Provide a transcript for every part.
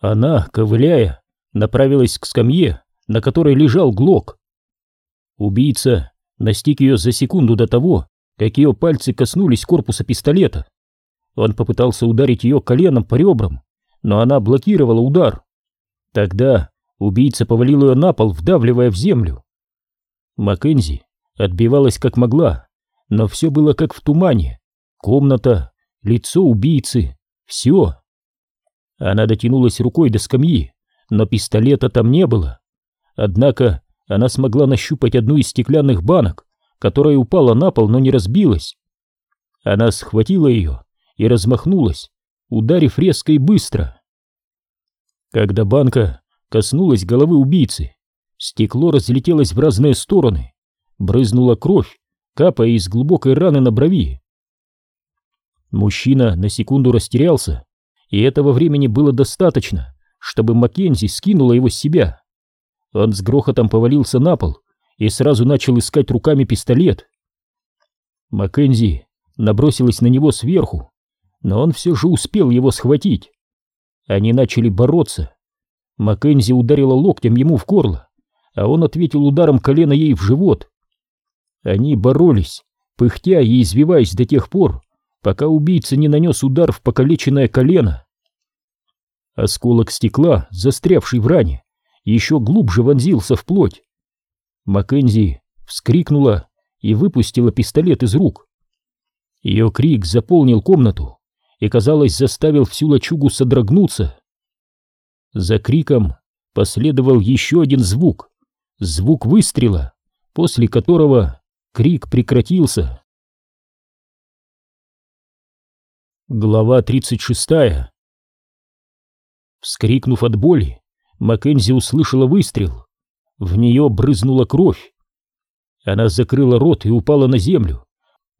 Она, ковыляя, направилась к скамье, на которой лежал Глок. Убийца настиг ее за секунду до того, как ее пальцы коснулись корпуса пистолета. Он попытался ударить ее коленом по ребрам, но она блокировала удар. Тогда убийца повалил ее на пол, вдавливая в землю. Маккензи отбивалась как могла, но все было как в тумане. Комната, лицо убийцы, все. Она дотянулась рукой до скамьи, но пистолета там не было. Однако она смогла нащупать одну из стеклянных банок, которая упала на пол, но не разбилась. Она схватила ее и размахнулась, ударив резко и быстро. Когда банка коснулась головы убийцы, стекло разлетелось в разные стороны, брызнула кровь, капая из глубокой раны на брови. Мужчина на секунду растерялся, и этого времени было достаточно, чтобы Маккензи скинула его с себя. Он с грохотом повалился на пол и сразу начал искать руками пистолет. Маккензи набросилась на него сверху, но он все же успел его схватить. Они начали бороться. Маккензи ударила локтем ему в горло, а он ответил ударом колена ей в живот. Они боролись, пыхтя и извиваясь до тех пор, пока убийца не нанес удар в покалеченное колено. Осколок стекла, застрявший в ране, еще глубже вонзился в плоть. Маккензи вскрикнула и выпустила пистолет из рук. Ее крик заполнил комнату и, казалось, заставил всю лачугу содрогнуться. За криком последовал еще один звук, звук выстрела, после которого крик прекратился. Глава 36 Вскрикнув от боли, Маккензи услышала выстрел. В нее брызнула кровь. Она закрыла рот и упала на землю,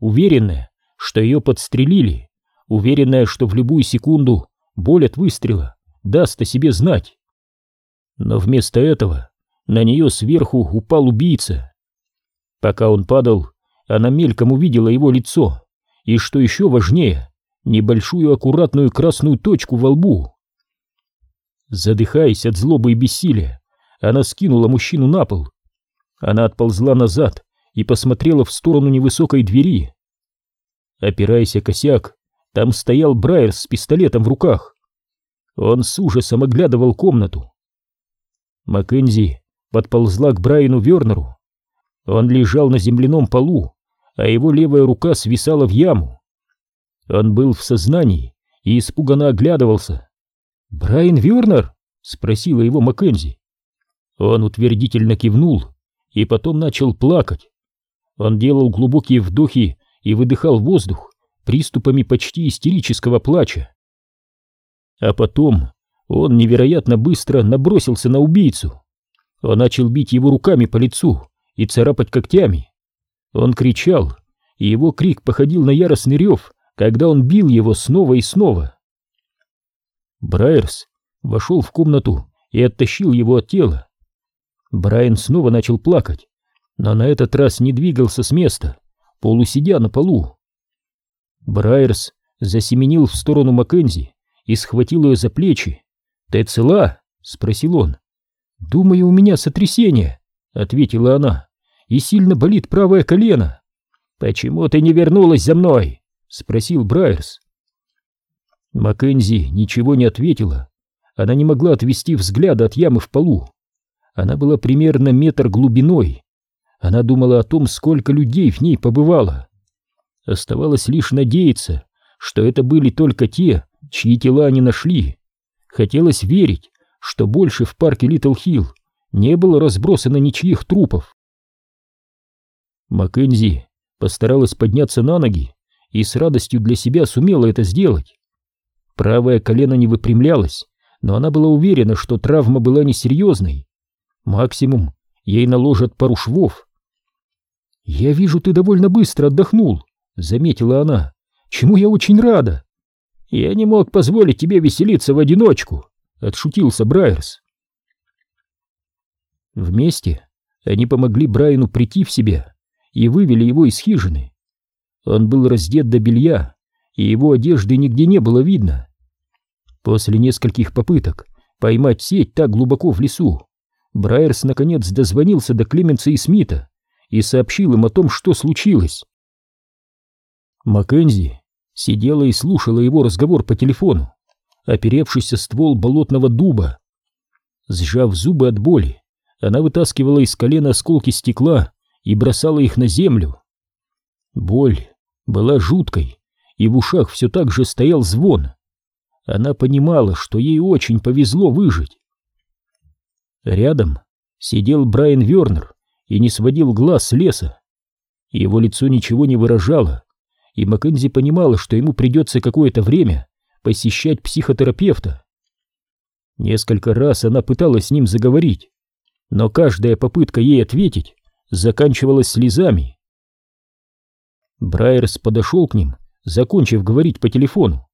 уверенная, что ее подстрелили, уверенная, что в любую секунду боль от выстрела даст о себе знать. Но вместо этого на нее сверху упал убийца. Пока он падал, она мельком увидела его лицо и, что еще важнее, небольшую аккуратную красную точку во лбу. Задыхаясь от злобы и бессилия, она скинула мужчину на пол. Она отползла назад и посмотрела в сторону невысокой двери. Опираясь о косяк, там стоял Брайерс с пистолетом в руках. Он с ужасом оглядывал комнату. Маккензи подползла к Брайану Вернеру. Он лежал на земляном полу, а его левая рука свисала в яму. Он был в сознании и испуганно оглядывался. «Брайан Вюрнер?» — спросила его Маккензи. Он утвердительно кивнул и потом начал плакать. Он делал глубокие вдохи и выдыхал воздух приступами почти истерического плача. А потом он невероятно быстро набросился на убийцу. Он начал бить его руками по лицу и царапать когтями. Он кричал, и его крик походил на яростный рев, когда он бил его снова и снова. Брайерс вошел в комнату и оттащил его от тела. Брайан снова начал плакать, но на этот раз не двигался с места, полусидя на полу. Брайерс засеменил в сторону Маккензи и схватил ее за плечи. «Ты цела?» — спросил он. «Думаю, у меня сотрясение», — ответила она, — «и сильно болит правое колено». «Почему ты не вернулась за мной?» — спросил Брайерс. Маккензи ничего не ответила. Она не могла отвести взгляд от ямы в полу. Она была примерно метр глубиной. Она думала о том, сколько людей в ней побывало. Оставалось лишь надеяться, что это были только те, чьи тела они нашли. Хотелось верить, что больше в парке Литл Хилл не было разбросано ничьих трупов. Маккензи постаралась подняться на ноги и с радостью для себя сумела это сделать. Правое колено не выпрямлялось, но она была уверена, что травма была несерьезной. Максимум ей наложат пару швов. «Я вижу, ты довольно быстро отдохнул», — заметила она, — «чему я очень рада». «Я не мог позволить тебе веселиться в одиночку», — отшутился Брайерс. Вместе они помогли Брайану прийти в себя и вывели его из хижины. Он был раздет до белья, и его одежды нигде не было видно. После нескольких попыток поймать сеть так глубоко в лесу, Брайерс наконец дозвонился до Клеменса и Смита и сообщил им о том, что случилось. Маккензи сидела и слушала его разговор по телефону, оперевшись о ствол болотного дуба. Сжав зубы от боли, она вытаскивала из колена осколки стекла и бросала их на землю. Боль была жуткой, и в ушах все так же стоял звон. Она понимала, что ей очень повезло выжить. Рядом сидел Брайан Вернер и не сводил глаз с леса. Его лицо ничего не выражало, и Маккензи понимала, что ему придется какое-то время посещать психотерапевта. Несколько раз она пыталась с ним заговорить, но каждая попытка ей ответить заканчивалась слезами. Брайерс подошел к ним, закончив говорить по телефону.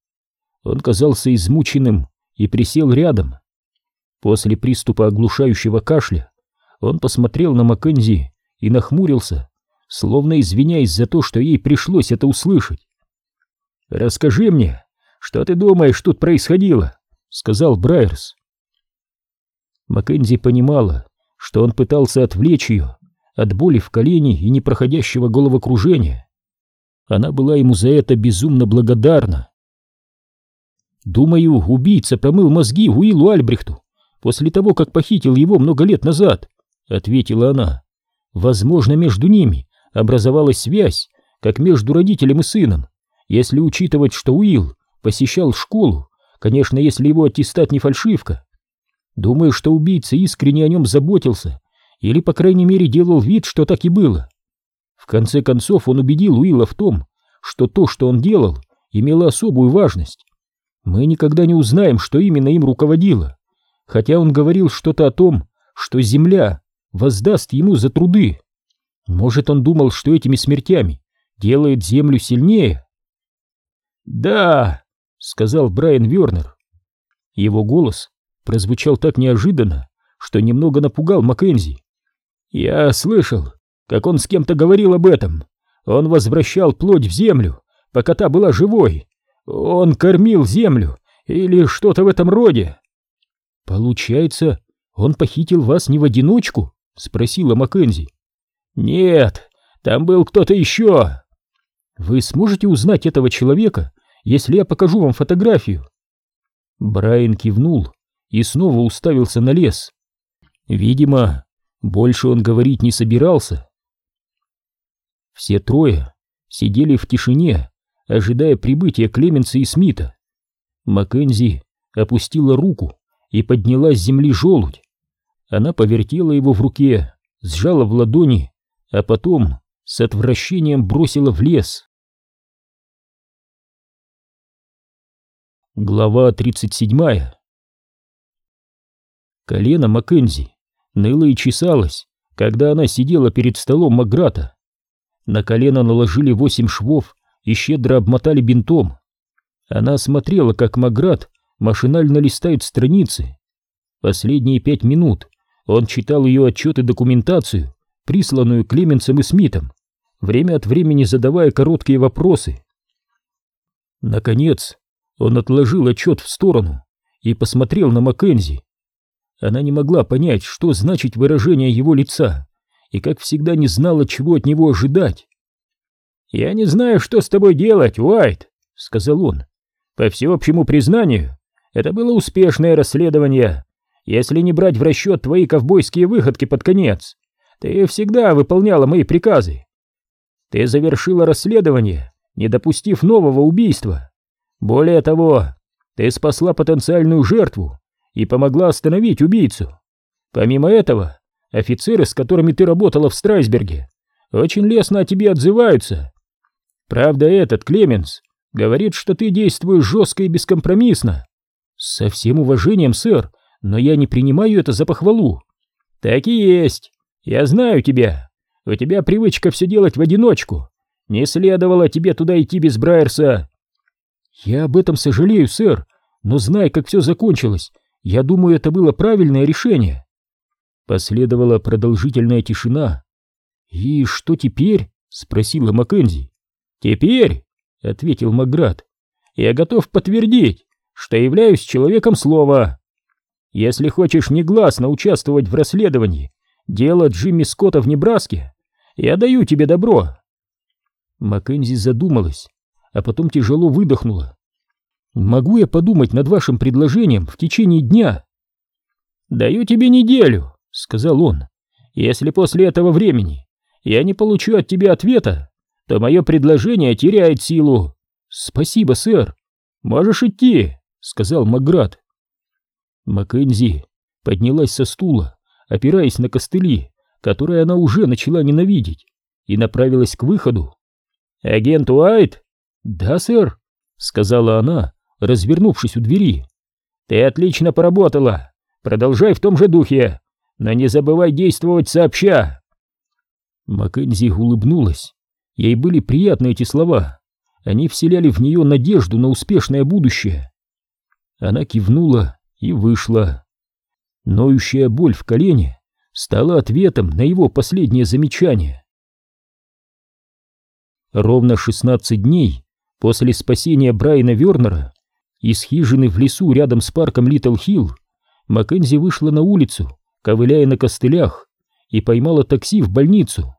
Он казался измученным и присел рядом. После приступа оглушающего кашля он посмотрел на Маккензи и нахмурился, словно извиняясь за то, что ей пришлось это услышать. «Расскажи мне, что ты думаешь, тут происходило?» — сказал Брайерс. Маккензи понимала, что он пытался отвлечь ее от боли в колене и непроходящего головокружения. Она была ему за это безумно благодарна. «Думаю, убийца промыл мозги Уиллу Альбрехту после того, как похитил его много лет назад», — ответила она. «Возможно, между ними образовалась связь, как между родителем и сыном, если учитывать, что Уилл посещал школу, конечно, если его аттестат не фальшивка. Думаю, что убийца искренне о нем заботился, или, по крайней мере, делал вид, что так и было. В конце концов, он убедил Уилла в том, что то, что он делал, имело особую важность. Мы никогда не узнаем, что именно им руководило хотя он говорил что-то о том, что земля воздаст ему за труды. Может, он думал, что этими смертями делает землю сильнее? «Да», — сказал Брайан Вернер. Его голос прозвучал так неожиданно, что немного напугал Маккензи. «Я слышал, как он с кем-то говорил об этом. Он возвращал плоть в землю, пока та была живой. Он кормил землю или что-то в этом роде. «Получается, он похитил вас не в одиночку?» — спросила Маккензи. «Нет, там был кто-то еще!» «Вы сможете узнать этого человека, если я покажу вам фотографию?» Брайан кивнул и снова уставился на лес. Видимо, больше он говорить не собирался. Все трое сидели в тишине, ожидая прибытия Клеменса и Смита. Маккензи опустила руку и подняла с земли желудь. Она повертела его в руке, сжала в ладони, а потом с отвращением бросила в лес. Глава 37 Колено Маккензи ныло и чесалось, когда она сидела перед столом Маграта. На колено наложили восемь швов и щедро обмотали бинтом. Она смотрела, как Маграт машинально листает страницы. Последние пять минут он читал ее отчет и документацию, присланную Клеменсом и Смитом, время от времени задавая короткие вопросы. Наконец, он отложил отчет в сторону и посмотрел на Маккензи. Она не могла понять, что значит выражение его лица, и, как всегда, не знала, чего от него ожидать. «Я не знаю, что с тобой делать, Уайт», — сказал он. «По всеобщему признанию, это было успешное расследование, если не брать в расчет твои ковбойские выходки под конец. Ты всегда выполняла мои приказы. Ты завершила расследование, не допустив нового убийства. Более того, ты спасла потенциальную жертву и помогла остановить убийцу. Помимо этого, офицеры, с которыми ты работала в Страйсберге, очень лестно о тебе отзываются. Правда, этот Клеменс говорит, что ты действуешь жестко и бескомпромиссно, «Со всем уважением, сэр, но я не принимаю это за похвалу». «Так и есть. Я знаю тебя. У тебя привычка все делать в одиночку. Не следовало тебе туда идти без Брайерса». «Я об этом сожалею, сэр, но зная, как все закончилось, я думаю, это было правильное решение». Последовала продолжительная тишина. «И что теперь?» — спросила Маккензи. «Теперь», — ответил Макград, — «я готов подтвердить, что являюсь человеком слова. если хочешь негласно участвовать в расследовании дела Джимми Скотта в Небраске, я даю тебе добро. Маккензи задумалась, а потом тяжело выдохнула. Могу я подумать над вашим предложением в течение дня? Даю тебе неделю, сказал он. Если после этого времени я не получу от тебя ответа, то мое предложение теряет силу. Спасибо, сэр. Можешь идти, сказал Макград. Маккензи поднялась со стула, опираясь на костыли, которые она уже начала ненавидеть, и направилась к выходу. «Агент Уайт?» «Да, сэр», — сказала она, развернувшись у двери. «Ты отлично поработала. Продолжай в том же духе, но не забывай действовать сообща». Маккензи улыбнулась. Ей были приятны эти слова. Они вселяли в нее надежду на успешное будущее. Она кивнула и вышла. Ноющая боль в колене стала ответом на его последнее замечание. Ровно 16 дней после спасения Брайана Вернера из хижины в лесу рядом с парком Литл Хилл Маккензи вышла на улицу, ковыляя на костылях, и поймала такси в больницу.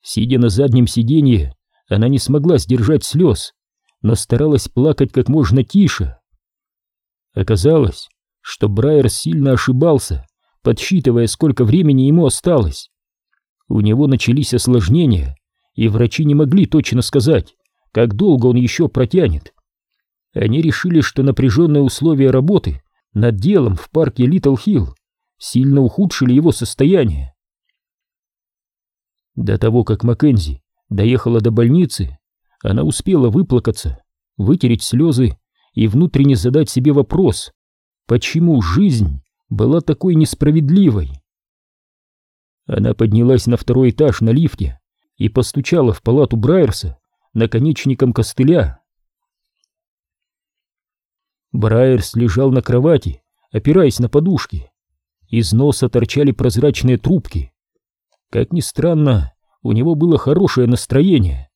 Сидя на заднем сиденье, она не смогла сдержать слез, но старалась плакать как можно тише. Оказалось, что Брайер сильно ошибался, подсчитывая, сколько времени ему осталось. У него начались осложнения, и врачи не могли точно сказать, как долго он еще протянет. Они решили, что напряженные условия работы над делом в парке Литл Хилл сильно ухудшили его состояние. До того, как Маккензи доехала до больницы, она успела выплакаться, вытереть слезы и внутренне задать себе вопрос, почему жизнь была такой несправедливой. Она поднялась на второй этаж на лифте и постучала в палату Брайерса наконечником костыля. Брайерс лежал на кровати, опираясь на подушки. Из носа торчали прозрачные трубки. Как ни странно, у него было хорошее настроение.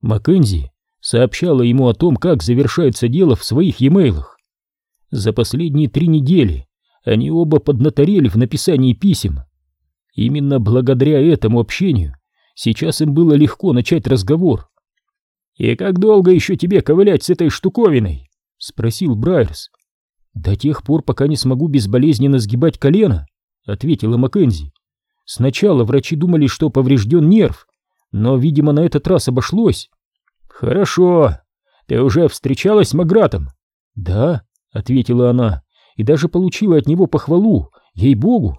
Маккензи сообщала ему о том, как завершается дело в своих e-mail'ах. За последние три недели они оба поднаторели в написании писем. Именно благодаря этому общению сейчас им было легко начать разговор. «И как долго еще тебе ковылять с этой штуковиной?» — спросил Брайерс. «До тех пор, пока не смогу безболезненно сгибать колено», — ответила Маккензи. «Сначала врачи думали, что поврежден нерв, но, видимо, на этот раз обошлось». «Хорошо. Ты уже встречалась с Магратом?» «Да», — ответила она, и даже получила от него похвалу, ей-богу.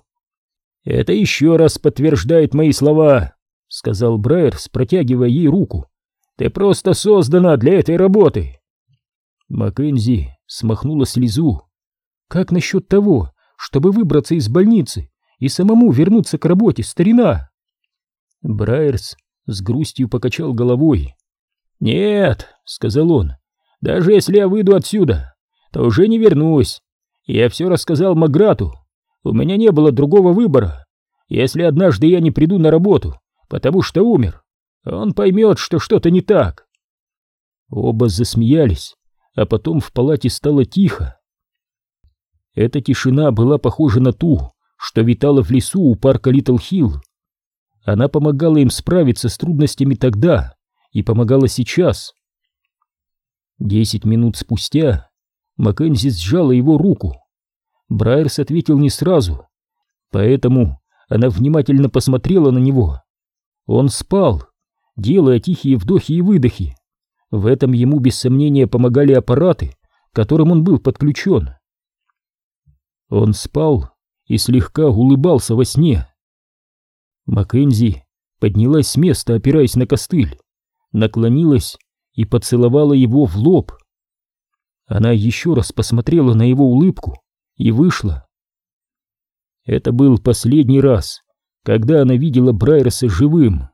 «Это еще раз подтверждает мои слова», — сказал Брайерс, протягивая ей руку. «Ты просто создана для этой работы». Маккензи смахнула слезу. «Как насчет того, чтобы выбраться из больницы и самому вернуться к работе, старина?» Брайерс с грустью покачал головой. «Нет», — сказал он, — «даже если я выйду отсюда, то уже не вернусь. Я все рассказал Маграту. У меня не было другого выбора. Если однажды я не приду на работу, потому что умер, он поймет, что что-то не так». Оба засмеялись, а потом в палате стало тихо. Эта тишина была похожа на ту, что витала в лесу у парка Литл Хилл. Она помогала им справиться с трудностями тогда, и помогала сейчас. Десять минут спустя Маккензи сжала его руку. Брайерс ответил не сразу, поэтому она внимательно посмотрела на него. Он спал, делая тихие вдохи и выдохи. В этом ему без сомнения помогали аппараты, к которым он был подключен. Он спал и слегка улыбался во сне. Маккензи поднялась с места, опираясь на костыль наклонилась и поцеловала его в лоб. Она еще раз посмотрела на его улыбку и вышла. Это был последний раз, когда она видела Брайерса живым.